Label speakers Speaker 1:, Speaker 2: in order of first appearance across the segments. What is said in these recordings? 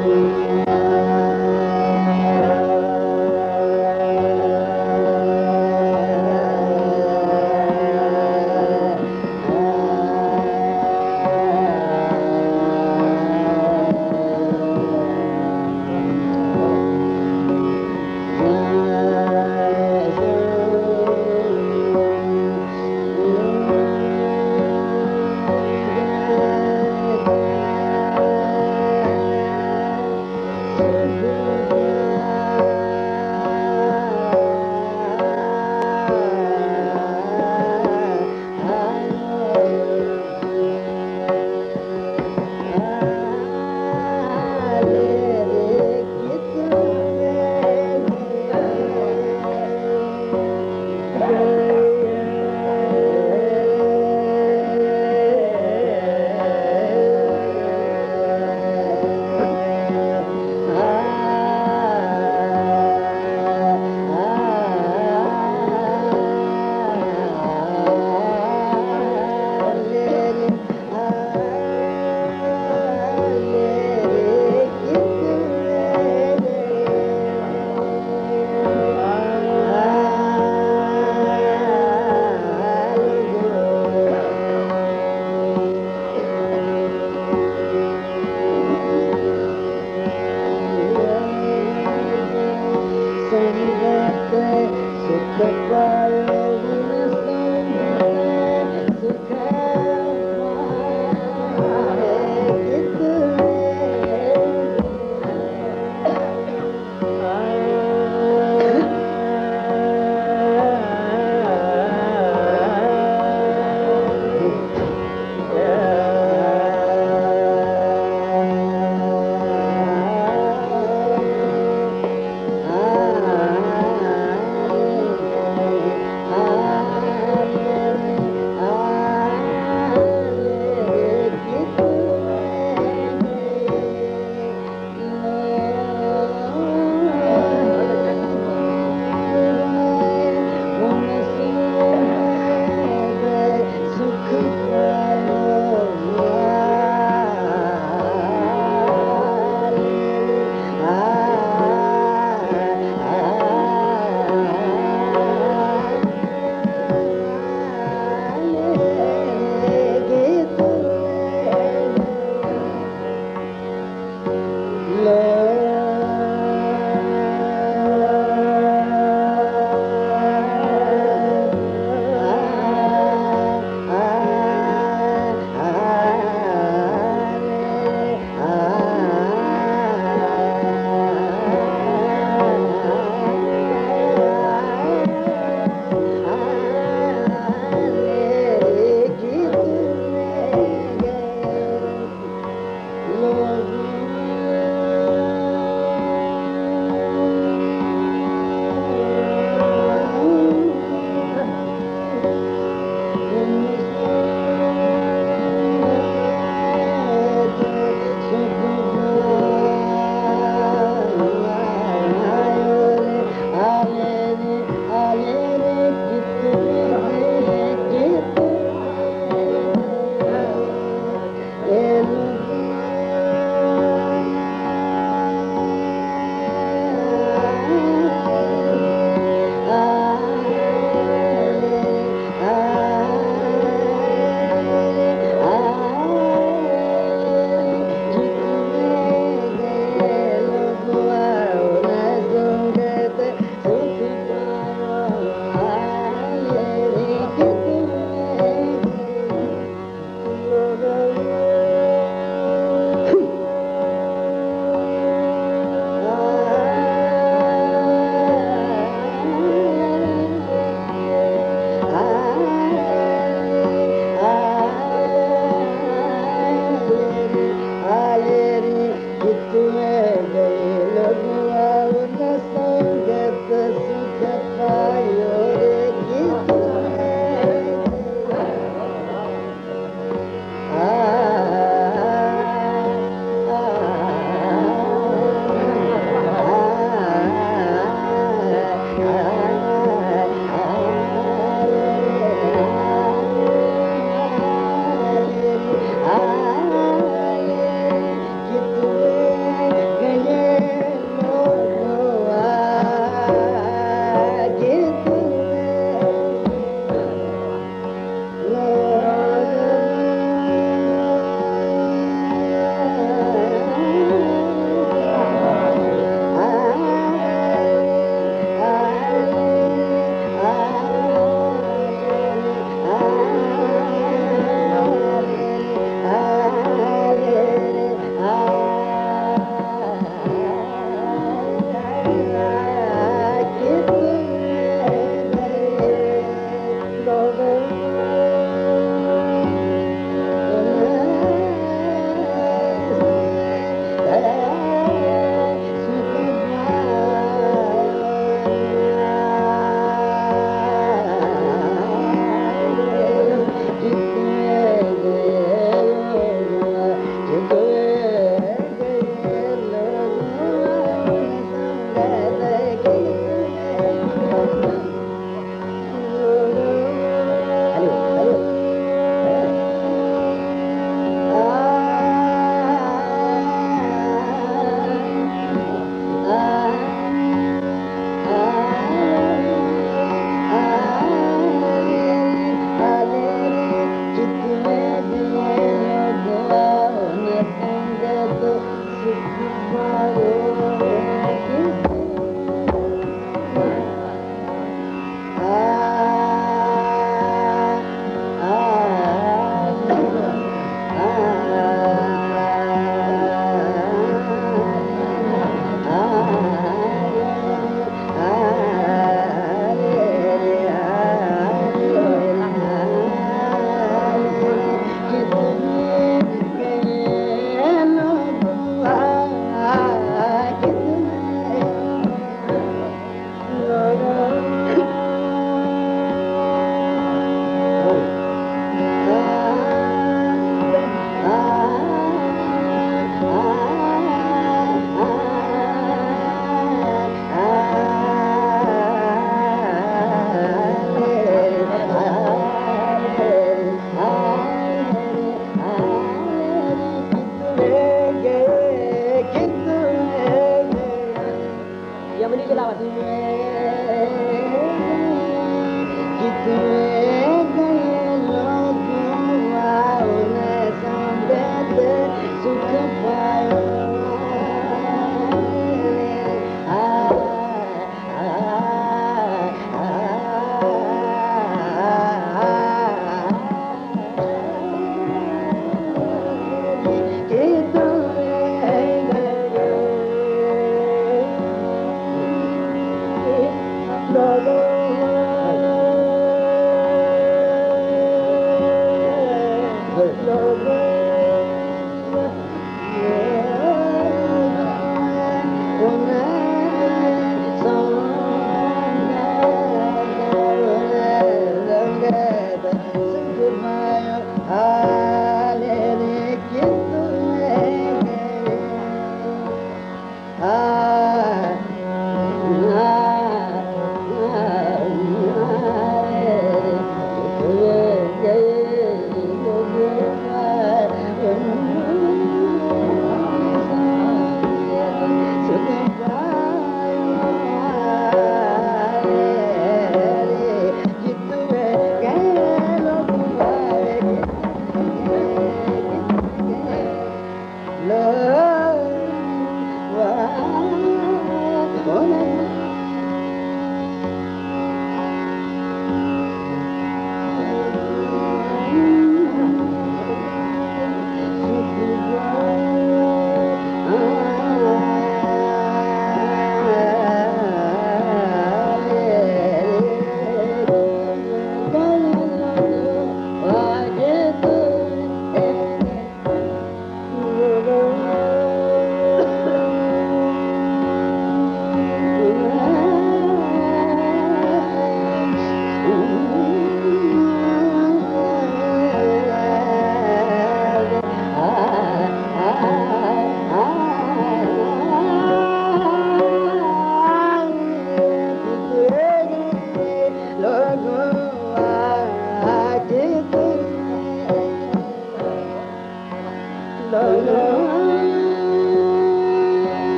Speaker 1: Música the ride.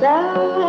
Speaker 1: thou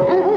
Speaker 1: Uh -huh.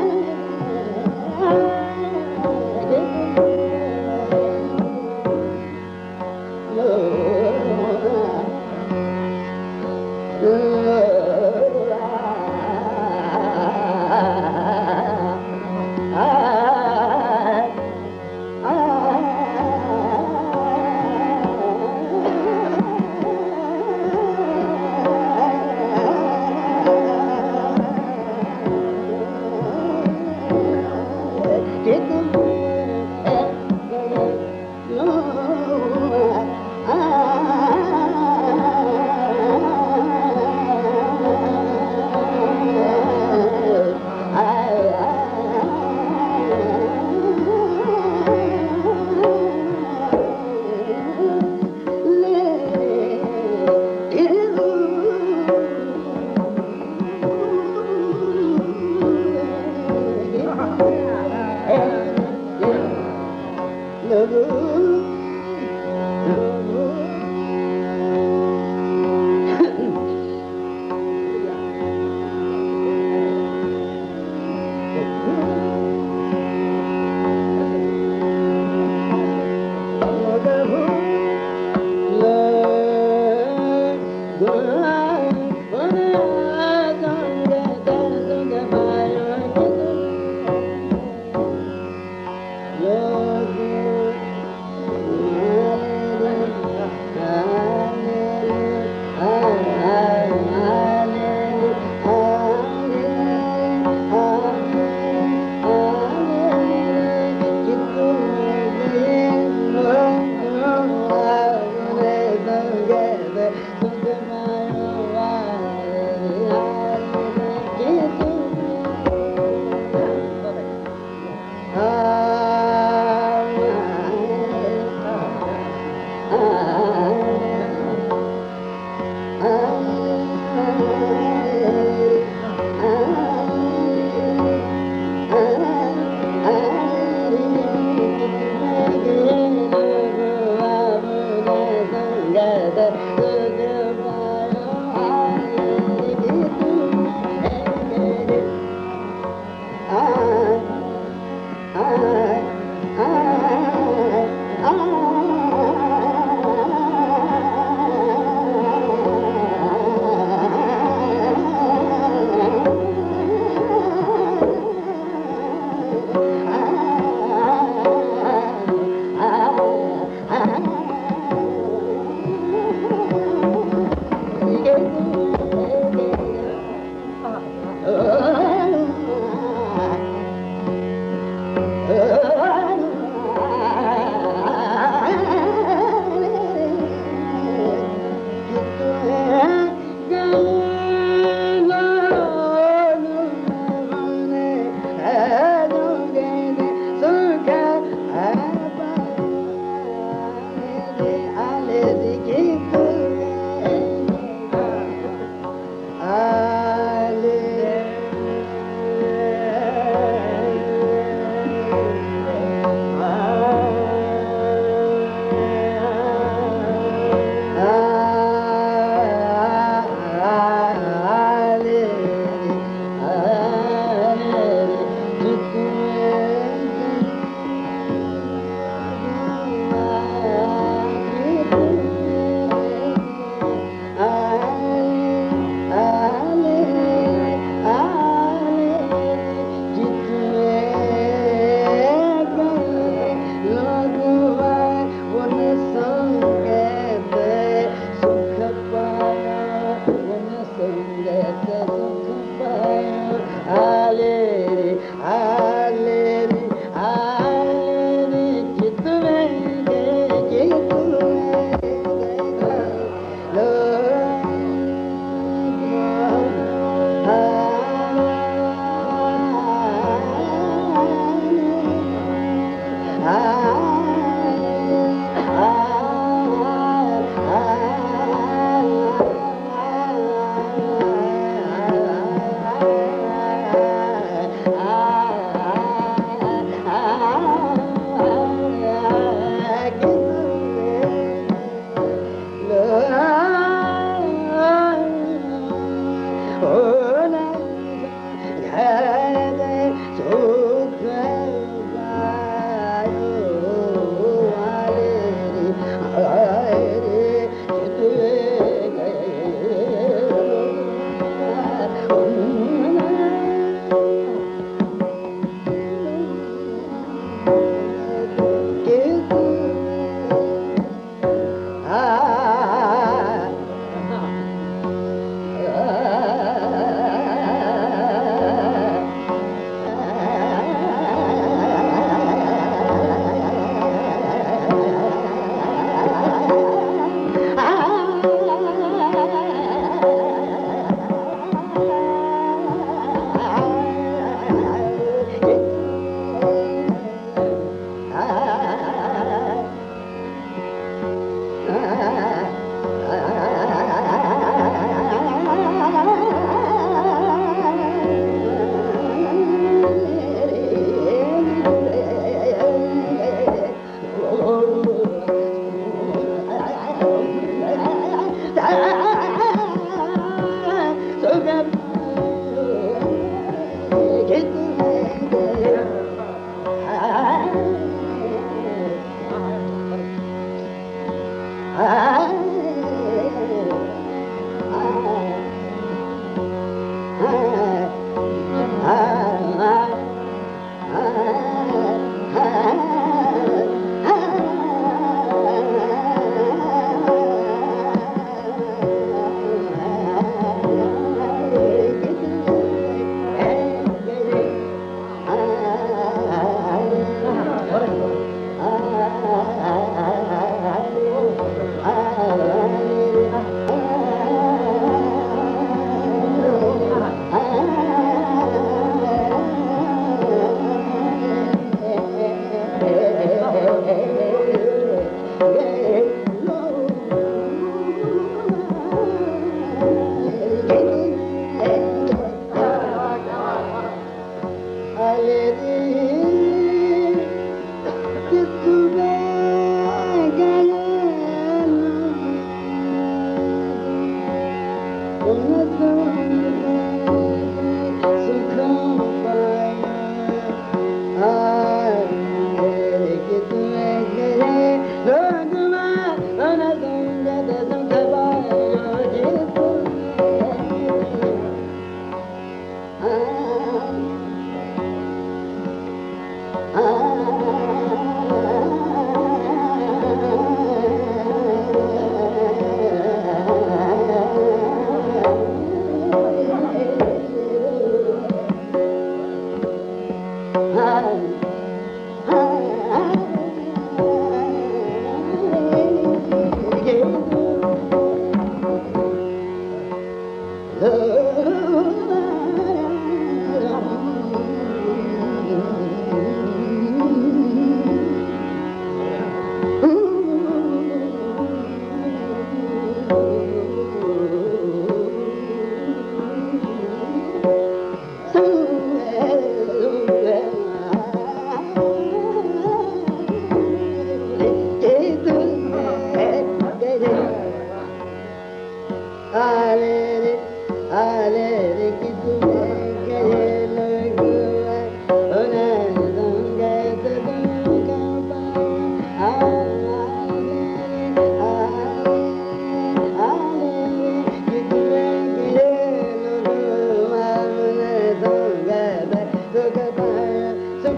Speaker 1: love.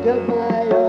Speaker 1: Goodbye,